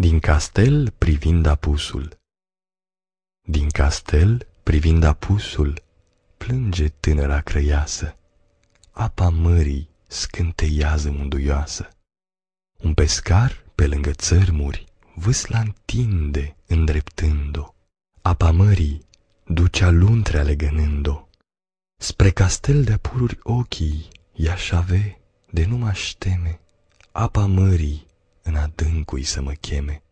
Din castel privind apusul. Din castel privind apusul Plânge tânăra crăiasă. Apa mării scânteiază munduioasă Un pescar pe lângă țărmuri Vâsla întinde îndreptând-o. Apa mării ducea luntre alegănând-o. Spre castel de apururi ochii i-aș ave de nu m-aș teme. Apa mării în adâncui să mă cheme.